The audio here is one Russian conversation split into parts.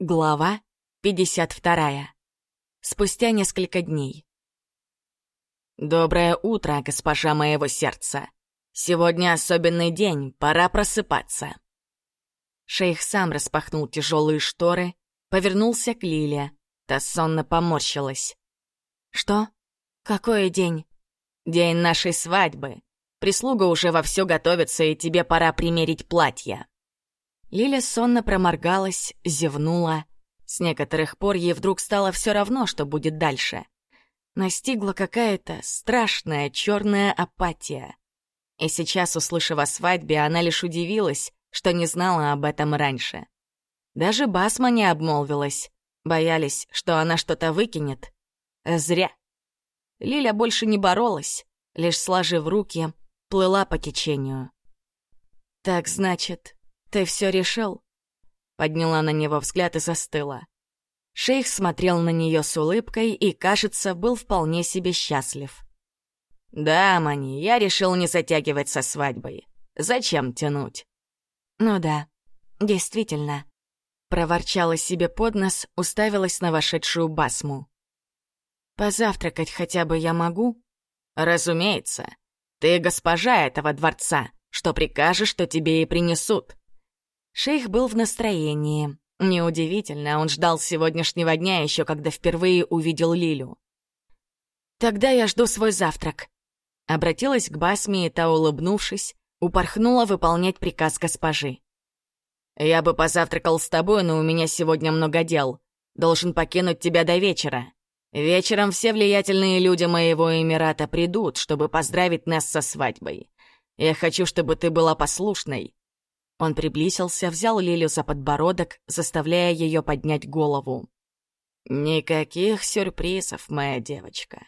Глава 52. Спустя несколько дней. «Доброе утро, госпожа моего сердца. Сегодня особенный день, пора просыпаться». Шейх сам распахнул тяжелые шторы, повернулся к Лиле. Та сонно поморщилась. «Что? Какой день?» «День нашей свадьбы. Прислуга уже вовсю готовится, и тебе пора примерить платье». Лиля сонно проморгалась, зевнула. С некоторых пор ей вдруг стало все равно, что будет дальше. Настигла какая-то страшная черная апатия. И сейчас, услышав о свадьбе, она лишь удивилась, что не знала об этом раньше. Даже Басма не обмолвилась. Боялись, что она что-то выкинет. Зря. Лиля больше не боролась, лишь сложив руки, плыла по течению. «Так, значит, «Ты все решил?» Подняла на него взгляд и застыла. Шейх смотрел на нее с улыбкой и, кажется, был вполне себе счастлив. «Да, Мани, я решил не затягивать со свадьбой. Зачем тянуть?» «Ну да, действительно», — проворчала себе под нос, уставилась на вошедшую басму. «Позавтракать хотя бы я могу?» «Разумеется. Ты госпожа этого дворца. Что прикажешь, что тебе и принесут. Шейх был в настроении. Неудивительно, он ждал сегодняшнего дня еще когда впервые увидел Лилю. «Тогда я жду свой завтрак», — обратилась к Басме, и та, улыбнувшись, упорхнула выполнять приказ госпожи. «Я бы позавтракал с тобой, но у меня сегодня много дел. Должен покинуть тебя до вечера. Вечером все влиятельные люди моего Эмирата придут, чтобы поздравить нас со свадьбой. Я хочу, чтобы ты была послушной, он приблизился, взял Лилю за подбородок, заставляя ее поднять голову. «Никаких сюрпризов, моя девочка.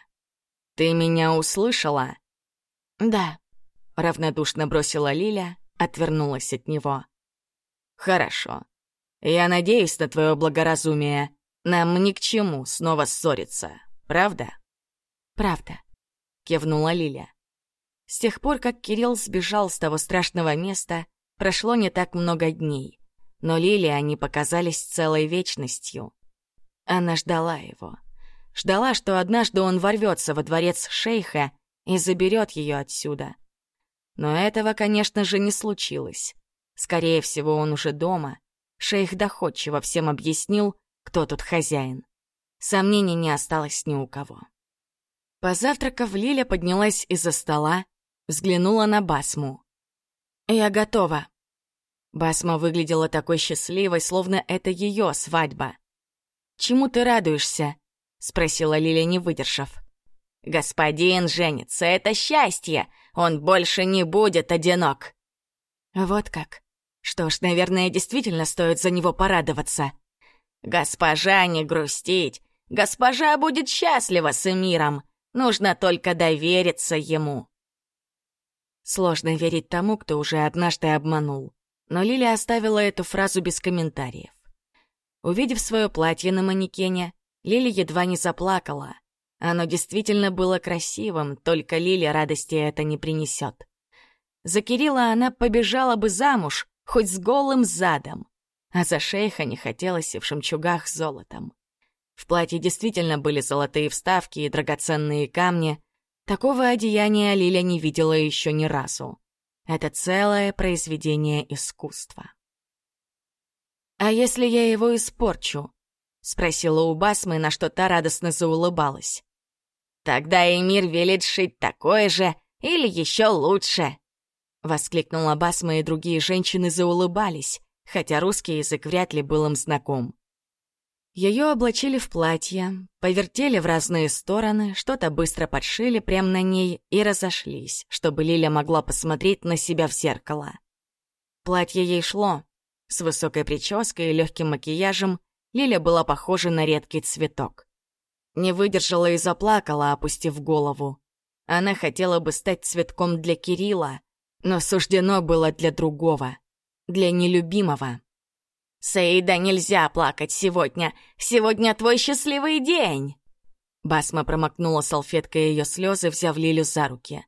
Ты меня услышала?» «Да», — равнодушно бросила Лиля, отвернулась от него. «Хорошо. Я надеюсь на твое благоразумие. Нам ни к чему снова ссориться, правда?» «Правда», — кивнула Лиля. С тех пор, как Кирилл сбежал с того страшного места, Прошло не так много дней, но Лили они показались целой вечностью. Она ждала его. Ждала, что однажды он ворвется во дворец шейха и заберет ее отсюда. Но этого, конечно же, не случилось. Скорее всего, он уже дома. Шейх доходчиво всем объяснил, кто тут хозяин. Сомнений не осталось ни у кого. Позавтракав, Лиля поднялась из-за стола, взглянула на Басму. «Я готова». Басма выглядела такой счастливой, словно это ее свадьба. «Чему ты радуешься?» — спросила Лиля, не выдержав. «Господин женится, это счастье! Он больше не будет одинок!» «Вот как? Что ж, наверное, действительно стоит за него порадоваться». «Госпожа, не грустить! Госпожа будет счастлива с Эмиром! Нужно только довериться ему!» Сложно верить тому, кто уже однажды обманул. Но Лили оставила эту фразу без комментариев. Увидев свое платье на манекене, Лили едва не заплакала. Оно действительно было красивым, только Лили радости это не принесет. За Кирилла она побежала бы замуж, хоть с голым задом. А за шейха не хотелось и в шемчугах с золотом. В платье действительно были золотые вставки и драгоценные камни, Такого одеяния Лиля не видела еще ни разу. Это целое произведение искусства. «А если я его испорчу?» — спросила у Басмы, на что та радостно заулыбалась. «Тогда Эмир велит шить такое же или еще лучше!» Воскликнула Басма, и другие женщины заулыбались, хотя русский язык вряд ли был им знаком. Ее облачили в платье, повертели в разные стороны, что-то быстро подшили прямо на ней и разошлись, чтобы Лиля могла посмотреть на себя в зеркало. Платье ей шло. С высокой прической и легким макияжем Лиля была похожа на редкий цветок. Не выдержала и заплакала, опустив голову. Она хотела бы стать цветком для Кирилла, но суждено было для другого, для нелюбимого. «Саида, нельзя плакать сегодня! Сегодня твой счастливый день!» Басма промокнула салфеткой ее слезы, взяв Лилю за руки.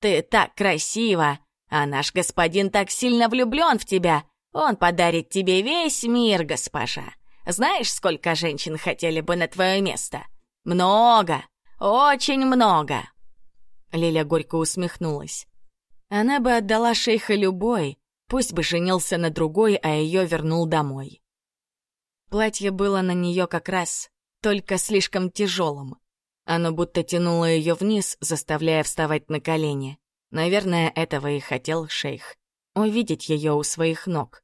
«Ты так красива, а наш господин так сильно влюблен в тебя! Он подарит тебе весь мир, госпожа! Знаешь, сколько женщин хотели бы на твое место? Много, очень много!» Лиля горько усмехнулась. Она бы отдала шейха любой, пусть бы женился на другой, а ее вернул домой. Платье было на нее как раз, только слишком тяжелым. Оно будто тянуло ее вниз, заставляя вставать на колени. Наверное, этого и хотел шейх. Увидеть ее у своих ног.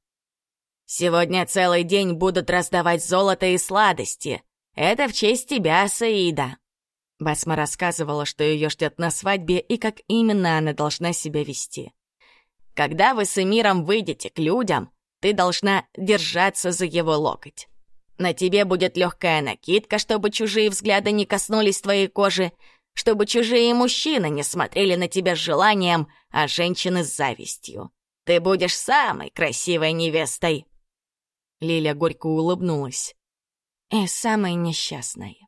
«Сегодня целый день будут раздавать золото и сладости. Это в честь тебя, Саида». Басма рассказывала, что ее ждет на свадьбе и как именно она должна себя вести. «Когда вы с Эмиром выйдете к людям, ты должна держаться за его локоть. На тебе будет легкая накидка, чтобы чужие взгляды не коснулись твоей кожи, чтобы чужие мужчины не смотрели на тебя с желанием, а женщины с завистью. Ты будешь самой красивой невестой!» Лиля горько улыбнулась. «И самой несчастной».